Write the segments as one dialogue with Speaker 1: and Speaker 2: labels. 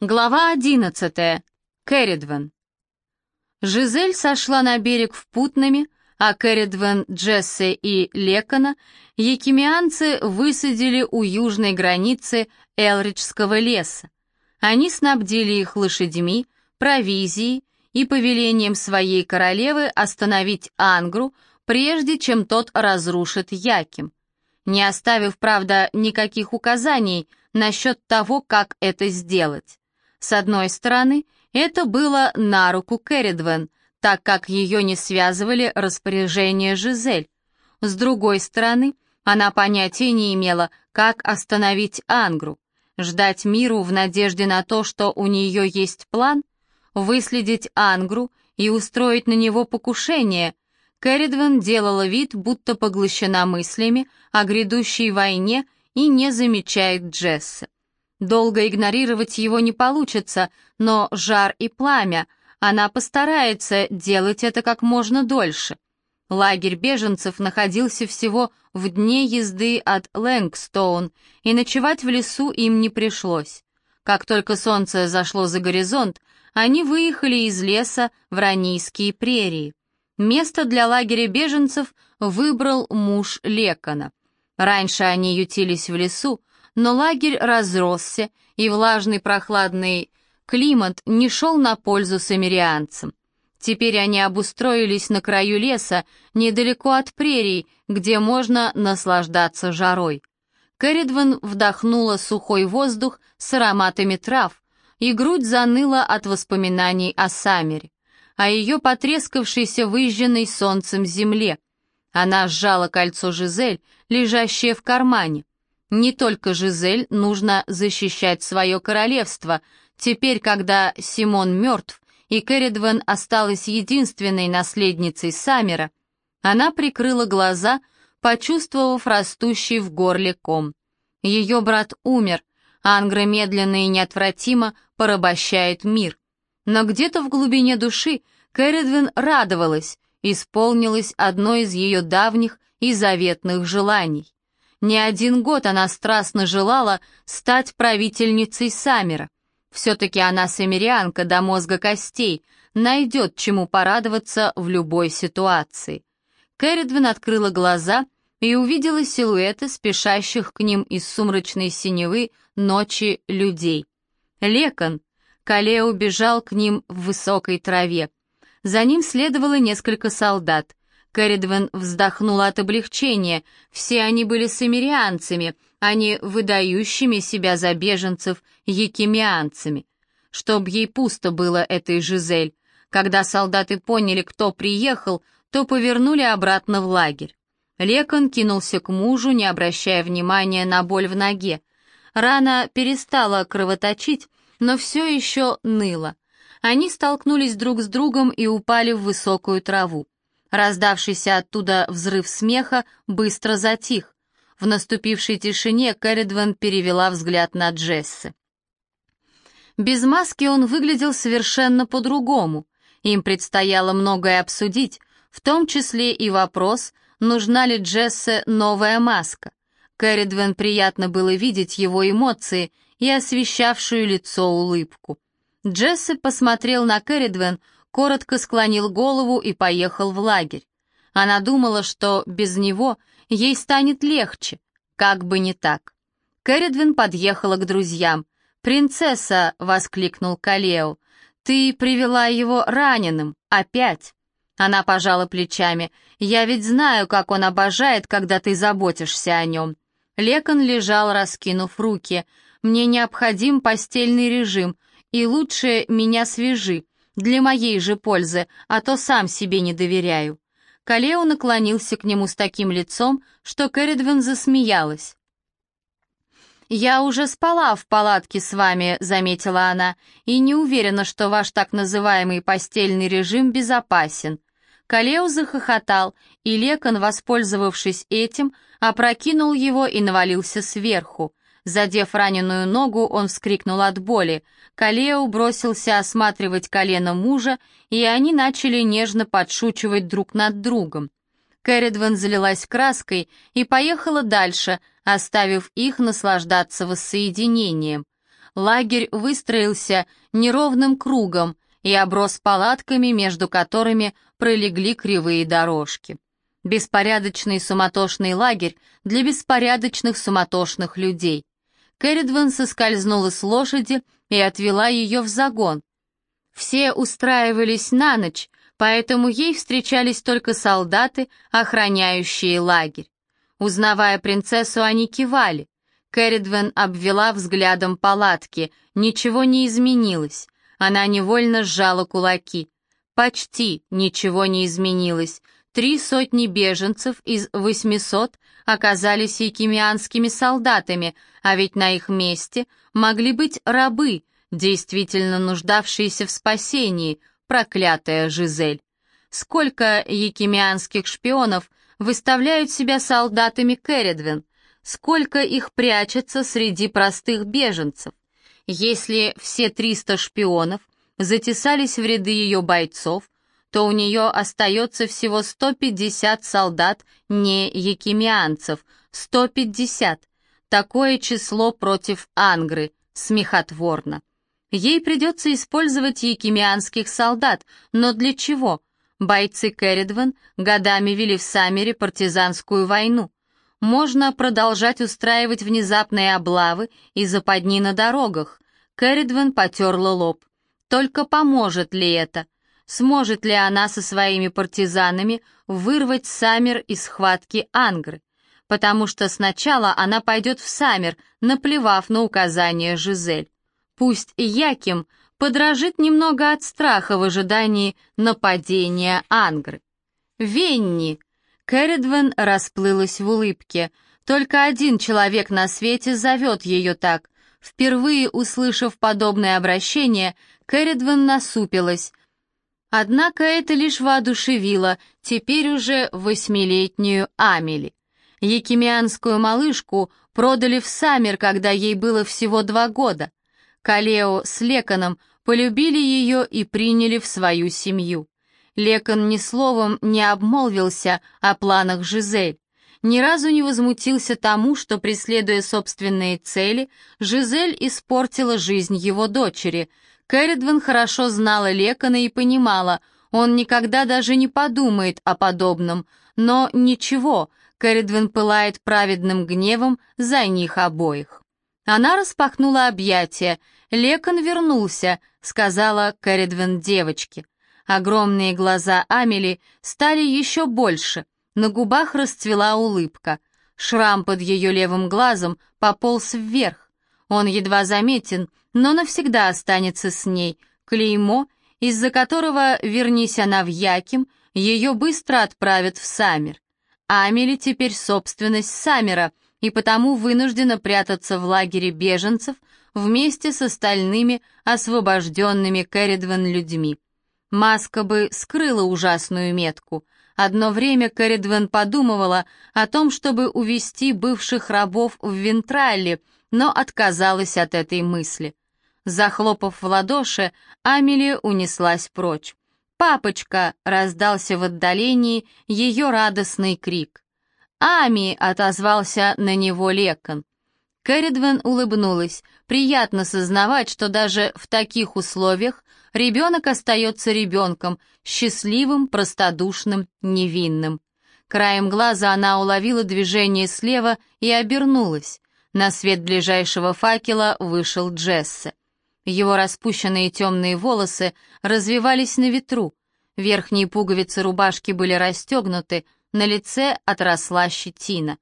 Speaker 1: Глава одиннадцатая. Кэрридвен. Жизель сошла на берег в Путнами, а Кэрридвен, Джессе и Лекона якимианцы высадили у южной границы Элриджского леса. Они снабдили их лошадьми, провизией и повелением своей королевы остановить Ангру, прежде чем тот разрушит Яким. Не оставив, правда, никаких указаний насчет того, как это сделать. С одной стороны, это было на руку Керридвен, так как ее не связывали распоряжения Жизель. С другой стороны, она понятия не имела, как остановить Ангру. Ждать миру в надежде на то, что у нее есть план? Выследить Ангру и устроить на него покушение? Керридвен делала вид, будто поглощена мыслями о грядущей войне и не замечает Джесса. Долго игнорировать его не получится, но жар и пламя, она постарается делать это как можно дольше. Лагерь беженцев находился всего в дне езды от Лэнгстоун, и ночевать в лесу им не пришлось. Как только солнце зашло за горизонт, они выехали из леса в Ранийские прерии. Место для лагеря беженцев выбрал муж Лекона. Раньше они ютились в лесу, но лагерь разросся, и влажный прохладный климат не шел на пользу самирианцам. Теперь они обустроились на краю леса, недалеко от прерий, где можно наслаждаться жарой. Кэрридван вдохнула сухой воздух с ароматами трав, и грудь заныла от воспоминаний о Самере, о ее потрескавшейся выжженной солнцем земле. Она сжала кольцо Жизель, лежащее в кармане. Не только Жизель нужно защищать свое королевство. Теперь, когда Симон мертв, и Керридвен осталась единственной наследницей Саммера, она прикрыла глаза, почувствовав растущий в горле ком. Ее брат умер, Ангра медленно и неотвратимо порабощает мир. Но где-то в глубине души Керридвен радовалась, исполнилось одно из ее давних и заветных желаний. Не один год она страстно желала стать правительницей Саммера. Все-таки она саммерианка до мозга костей, найдет чему порадоваться в любой ситуации. Кэрридвин открыла глаза и увидела силуэты спешащих к ним из сумрачной синевы ночи людей. Лекон, Калео бежал к ним в высокой траве. За ним следовало несколько солдат. Кэрридвен вздохнула от облегчения. Все они были самирианцами, а не выдающими себя за беженцев якимианцами. Чтоб ей пусто было этой Жизель. Когда солдаты поняли, кто приехал, то повернули обратно в лагерь. Лекон кинулся к мужу, не обращая внимания на боль в ноге. Рана перестала кровоточить, но все еще ныла. Они столкнулись друг с другом и упали в высокую траву. Раздавшийся оттуда взрыв смеха быстро затих. В наступившей тишине Кэрридвен перевела взгляд на Джесси. Без маски он выглядел совершенно по-другому. Им предстояло многое обсудить, в том числе и вопрос, нужна ли Джессе новая маска. Кэрридвен приятно было видеть его эмоции и освещавшую лицо улыбку. Джесси посмотрел на Кэрридвен, коротко склонил голову и поехал в лагерь. Она думала, что без него ей станет легче, как бы не так. Кэрридвин подъехала к друзьям. «Принцесса!» — воскликнул Калео. «Ты привела его раненым, опять!» Она пожала плечами. «Я ведь знаю, как он обожает, когда ты заботишься о нем». Лекон лежал, раскинув руки. «Мне необходим постельный режим, и лучше меня свяжи. Для моей же пользы, а то сам себе не доверяю». Калео наклонился к нему с таким лицом, что Кэрридвен засмеялась. «Я уже спала в палатке с вами», — заметила она, «и не уверена, что ваш так называемый постельный режим безопасен». Калео захохотал, и Лекон, воспользовавшись этим, опрокинул его и навалился сверху. Задев раненую ногу, он вскрикнул от боли. Калео бросился осматривать колено мужа, и они начали нежно подшучивать друг над другом. Кэрридвен залилась краской и поехала дальше, оставив их наслаждаться воссоединением. лагерь выстроился неровным кругом и оброс палатками, между которыми пролегли кривые дорожки. Беспорядочный суматошный лагерь для беспорядочных суматошных людей. Кэрридван соскользнула с лошади и отвела ее в загон. Все устраивались на ночь, поэтому ей встречались только солдаты, охраняющие лагерь. Узнавая принцессу, они кивали. Кэрридвен обвела взглядом палатки. Ничего не изменилось. Она невольно сжала кулаки. Почти ничего не изменилось. Три сотни беженцев из восьмисот оказались якимианскими солдатами, а ведь на их месте могли быть рабы, действительно нуждавшиеся в спасении, проклятая Жизель. Сколько якимианских шпионов выставляют себя солдатами Кередвин? Сколько их прячется среди простых беженцев? Если все 300 шпионов затесались в ряды ее бойцов, то у нее остается всего 150 солдат не якимианцев, 150. Такое число против Ангры, смехотворно. Ей придется использовать якимианских солдат, но для чего? Бойцы Керридван годами вели в Саммере партизанскую войну. Можно продолжать устраивать внезапные облавы и западни на дорогах. Керридван потерла лоб. Только поможет ли это? Сможет ли она со своими партизанами вырвать Саммер из схватки Ангры? Потому что сначала она пойдет в Саммер, наплевав на указания Жизель. Пусть Яким подражит немного от страха в ожидании нападения Ангры. «Венни!» Кэрридвен расплылась в улыбке. Только один человек на свете зовет ее так. Впервые услышав подобное обращение, Кэрридвен насупилась. Однако это лишь воодушевило теперь уже восьмилетнюю Амели. Якимианскую малышку продали в Саммер, когда ей было всего два года. Калео с Леканом полюбили ее и приняли в свою семью. Лекан ни словом не обмолвился о планах Жизель. Ни разу не возмутился тому, что, преследуя собственные цели, Жизель испортила жизнь его дочери. Кэрридван хорошо знала Лекана и понимала, он никогда даже не подумает о подобном, но ничего, Кэрридван пылает праведным гневом за них обоих. Она распахнула объятия. «Лекон вернулся», — сказала Кэрридвен девочке. Огромные глаза Амели стали еще больше, на губах расцвела улыбка. Шрам под ее левым глазом пополз вверх. Он едва заметен, но навсегда останется с ней. Клеймо, из-за которого, вернись она в Яким, ее быстро отправят в Саммер. Амели теперь собственность Саммера — и потому вынуждена прятаться в лагере беженцев вместе с остальными освобожденными Кэрридвен людьми. Маска бы скрыла ужасную метку. Одно время Кэрридвен подумывала о том, чтобы увести бывших рабов в Вентралли, но отказалась от этой мысли. Захлопав в ладоши, Амели унеслась прочь. «Папочка!» — раздался в отдалении ее радостный крик. «Ами!» — отозвался на него Лекон. Кэрридвен улыбнулась. Приятно сознавать, что даже в таких условиях ребенок остается ребенком, счастливым, простодушным, невинным. Краем глаза она уловила движение слева и обернулась. На свет ближайшего факела вышел Джессе. Его распущенные темные волосы развивались на ветру. Верхние пуговицы рубашки были расстегнуты, на лице отросла щетина.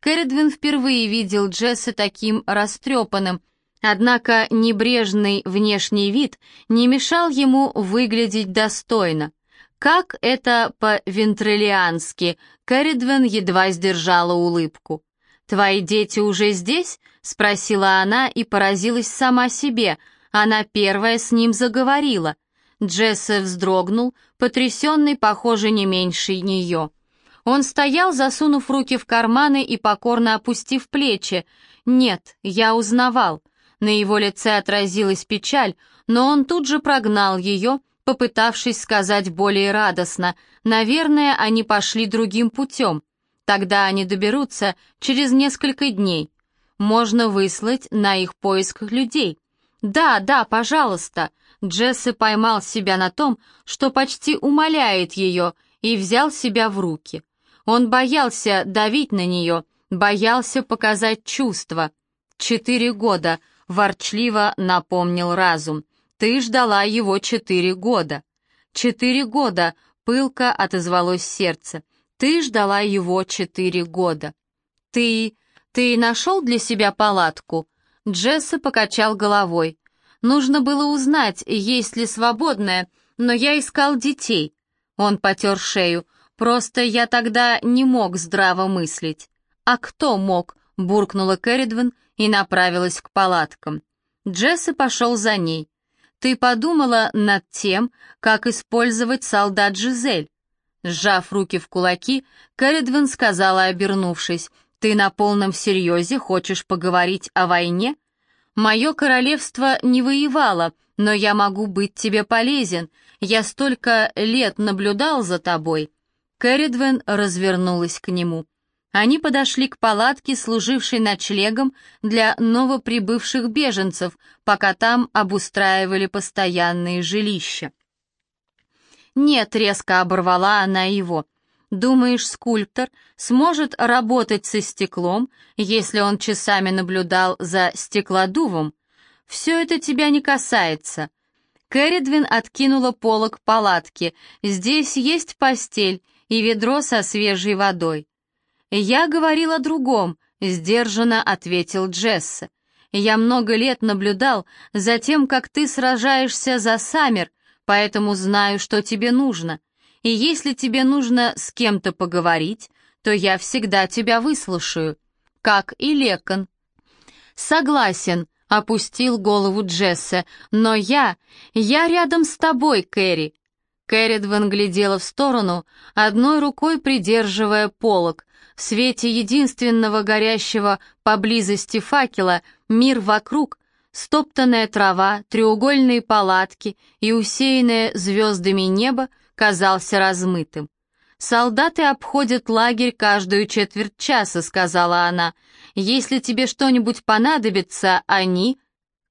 Speaker 1: Кэрридвин впервые видел Джесса таким растрепанным, однако небрежный внешний вид не мешал ему выглядеть достойно. Как это по-вентрелиански, Кэрридвин едва сдержала улыбку. «Твои дети уже здесь?» — спросила она и поразилась сама себе. Она первая с ним заговорила. Джессе вздрогнул, потрясенный, похоже, не меньше нее. Он стоял, засунув руки в карманы и покорно опустив плечи. «Нет, я узнавал». На его лице отразилась печаль, но он тут же прогнал ее, попытавшись сказать более радостно. «Наверное, они пошли другим путем. Тогда они доберутся через несколько дней. Можно выслать на их поисках людей. «Да, да, пожалуйста». Джесси поймал себя на том, что почти умоляет ее, и взял себя в руки. Он боялся давить на нее, боялся показать чувства. «Четыре года», — ворчливо напомнил разум. «Ты ждала его четыре года». «Четыре года», — пылко отозвалось сердце. «Ты ждала его четыре года». «Ты... ты нашел для себя палатку?» Джесса покачал головой. «Нужно было узнать, есть ли свободная, но я искал детей». Он потер шею. «Просто я тогда не мог здраво мыслить». «А кто мог?» — буркнула Кэрридвен и направилась к палаткам. Джесса пошел за ней. «Ты подумала над тем, как использовать солдат Жизель?» Сжав руки в кулаки, Кэрридвен сказала, обернувшись, «Ты на полном серьезе хочешь поговорить о войне? Мое королевство не воевало, но я могу быть тебе полезен. Я столько лет наблюдал за тобой». Кэрридвен развернулась к нему. Они подошли к палатке, служившей ночлегом для новоприбывших беженцев, пока там обустраивали постоянные жилища. «Нет», — резко оборвала она его, — Думаешь, скульптор сможет работать со стеклом, если он часами наблюдал за стеклодувом? Все это тебя не касается. Кэрридвин откинула полок палатки. Здесь есть постель и ведро со свежей водой. «Я говорил о другом», — сдержанно ответил Джесса. «Я много лет наблюдал за тем, как ты сражаешься за Саммер, поэтому знаю, что тебе нужно и если тебе нужно с кем-то поговорить, то я всегда тебя выслушаю, как и Лекон». «Согласен», — опустил голову Джесса, «но я... я рядом с тобой, Кэрри». Кэрридван глядела в сторону, одной рукой придерживая полог. В свете единственного горящего поблизости факела мир вокруг, стоптанная трава, треугольные палатки и усеянное звездами небо казался размытым. «Солдаты обходят лагерь каждую четверть часа», — сказала она. «Если тебе что-нибудь понадобится, они...»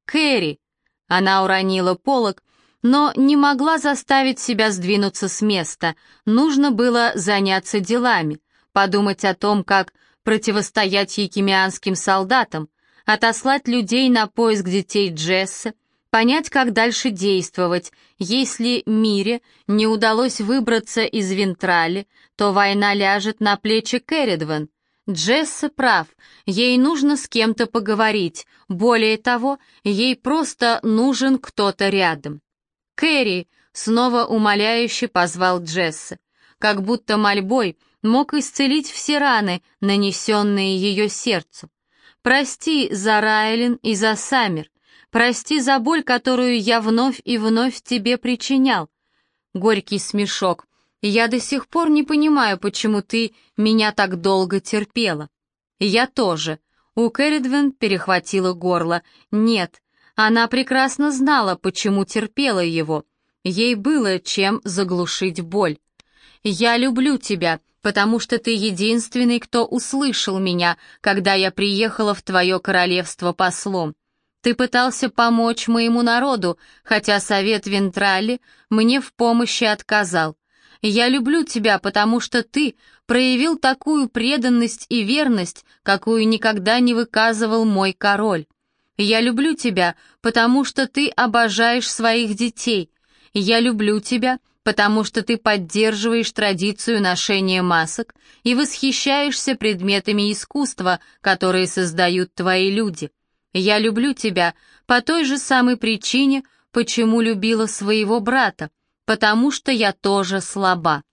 Speaker 1: «Кэрри!» Она уронила полог, но не могла заставить себя сдвинуться с места. Нужно было заняться делами, подумать о том, как противостоять якимианским солдатам, отослать людей на поиск детей Джесса, понять, как дальше действовать. Если Мире не удалось выбраться из Вентрали, то война ляжет на плечи Керридван. Джесса прав, ей нужно с кем-то поговорить, более того, ей просто нужен кто-то рядом. «Кэрри!» — снова умоляюще позвал Джесса, как будто мольбой мог исцелить все раны, нанесенные ее сердцу. «Прости за Райлин и за Саммер, Прости за боль, которую я вновь и вновь тебе причинял. Горький смешок. Я до сих пор не понимаю, почему ты меня так долго терпела. Я тоже. У Кэрридвен перехватило горло. Нет, она прекрасно знала, почему терпела его. Ей было чем заглушить боль. «Я люблю тебя, потому что ты единственный, кто услышал меня, когда я приехала в твое королевство послом. Ты пытался помочь моему народу, хотя совет Вентрали мне в помощи отказал. Я люблю тебя, потому что ты проявил такую преданность и верность, какую никогда не выказывал мой король. Я люблю тебя, потому что ты обожаешь своих детей. Я люблю тебя, потому что ты поддерживаешь традицию ношения масок и восхищаешься предметами искусства, которые создают твои люди. Я люблю тебя по той же самой причине, почему любила своего брата, потому что я тоже слаба».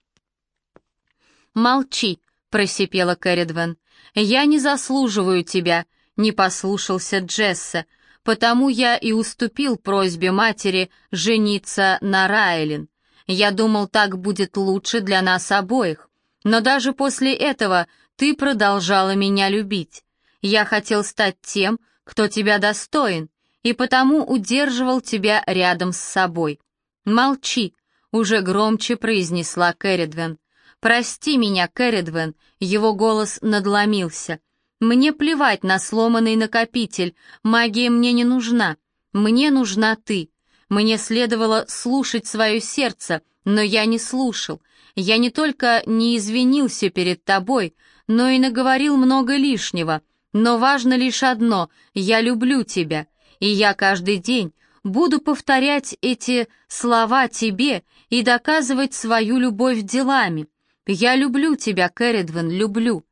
Speaker 1: «Молчи», — просипела Кэрридвен. «Я не заслуживаю тебя», — не послушался Джесса, «потому я и уступил просьбе матери жениться на Райлин. Я думал, так будет лучше для нас обоих. Но даже после этого ты продолжала меня любить. Я хотел стать тем, кто тебя достоин, и потому удерживал тебя рядом с собой. Молчи, уже громче произнесла Кэрридвен. «Прости меня, Кэрридвен», его голос надломился. «Мне плевать на сломанный накопитель, магия мне не нужна. Мне нужна ты. Мне следовало слушать свое сердце, но я не слушал. Я не только не извинился перед тобой, но и наговорил много лишнего. Но важно лишь одно — я люблю тебя, и я каждый день буду повторять эти слова тебе и доказывать свою любовь делами. Я люблю тебя, Кэрридвен, люблю.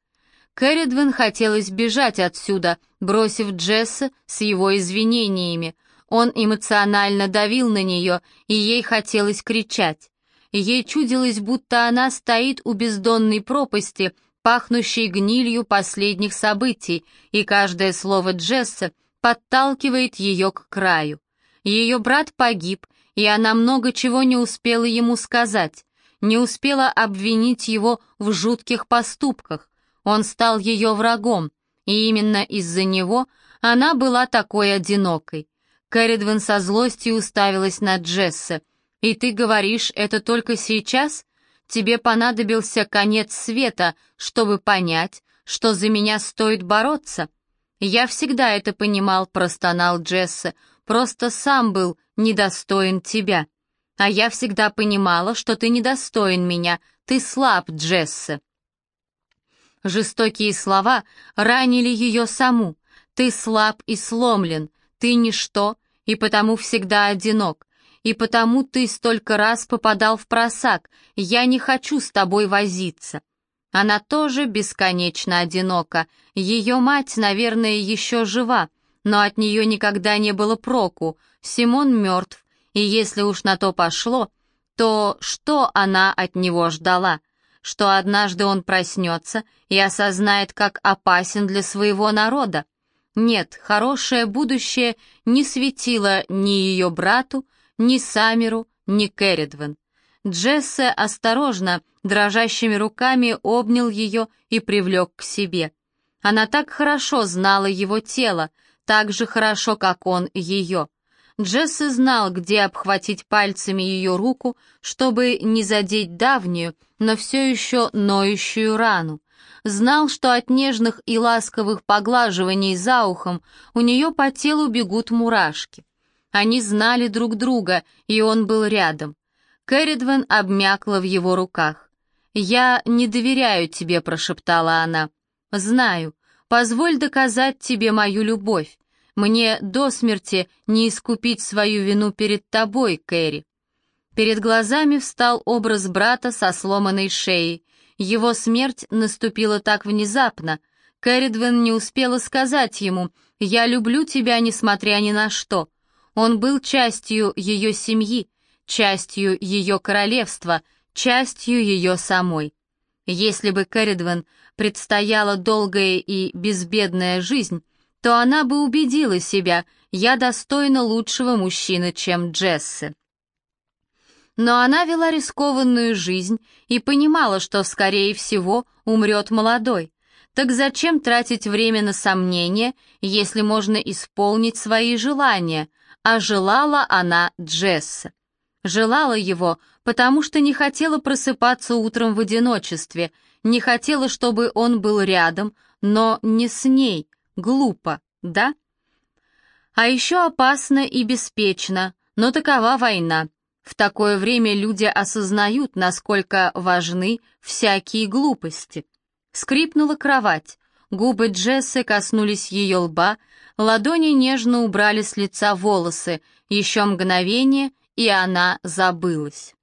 Speaker 1: Кэрридвен хотелось бежать отсюда, бросив Джесса с его извинениями. Он эмоционально давил на нее, и ей хотелось кричать. Ей чудилось, будто она стоит у бездонной пропасти, пахнущей гнилью последних событий, и каждое слово Джесса подталкивает ее к краю. Ее брат погиб, и она много чего не успела ему сказать, не успела обвинить его в жутких поступках. Он стал ее врагом, и именно из-за него она была такой одинокой. Кэрридвен со злостью уставилась на Джесса. «И ты говоришь это только сейчас? Тебе понадобился конец света, чтобы понять, что за меня стоит бороться?» «Я всегда это понимал», — простонал Джесса, «просто сам был недостоин тебя. А я всегда понимала, что ты недостоин меня, ты слаб, Джесса». Жестокие слова ранили ее саму. «Ты слаб и сломлен, ты ничто, и потому всегда одинок, и потому ты столько раз попадал в просак, я не хочу с тобой возиться». Она тоже бесконечно одинока, ее мать, наверное, еще жива, но от нее никогда не было проку, Симон мертв, и если уж на то пошло, то что она от него ждала? Что однажды он проснется и осознает, как опасен для своего народа? Нет, хорошее будущее не светило ни ее брату, ни Самеру, ни Керридвен. Джессе осторожно, дрожащими руками обнял ее и привлек к себе. Она так хорошо знала его тело, так же хорошо, как он ее. Джессе знал, где обхватить пальцами ее руку, чтобы не задеть давнюю, но все еще ноющую рану знал, что от нежных и ласковых поглаживаний за ухом у нее по телу бегут мурашки. Они знали друг друга, и он был рядом. Кэрридвен обмякла в его руках. «Я не доверяю тебе», — прошептала она. «Знаю. Позволь доказать тебе мою любовь. Мне до смерти не искупить свою вину перед тобой, Кэрри». Перед глазами встал образ брата со сломанной шеей, его смерть наступила так внезапно. Кэрридвен не успела сказать ему «Я люблю тебя, несмотря ни на что». Он был частью ее семьи, частью ее королевства, частью ее самой. Если бы Кэрридвен предстояла долгая и безбедная жизнь, то она бы убедила себя, я достойна лучшего мужчины, чем Джесси. Но она вела рискованную жизнь и понимала, что, скорее всего, умрет молодой. Так зачем тратить время на сомнения, если можно исполнить свои желания? А желала она Джесса. Желала его, потому что не хотела просыпаться утром в одиночестве, не хотела, чтобы он был рядом, но не с ней. Глупо, да? А еще опасно и беспечно, но такова война. В такое время люди осознают, насколько важны всякие глупости. Скрипнула кровать, губы Джессы коснулись ее лба, ладони нежно убрали с лица волосы, еще мгновение, и она забылась.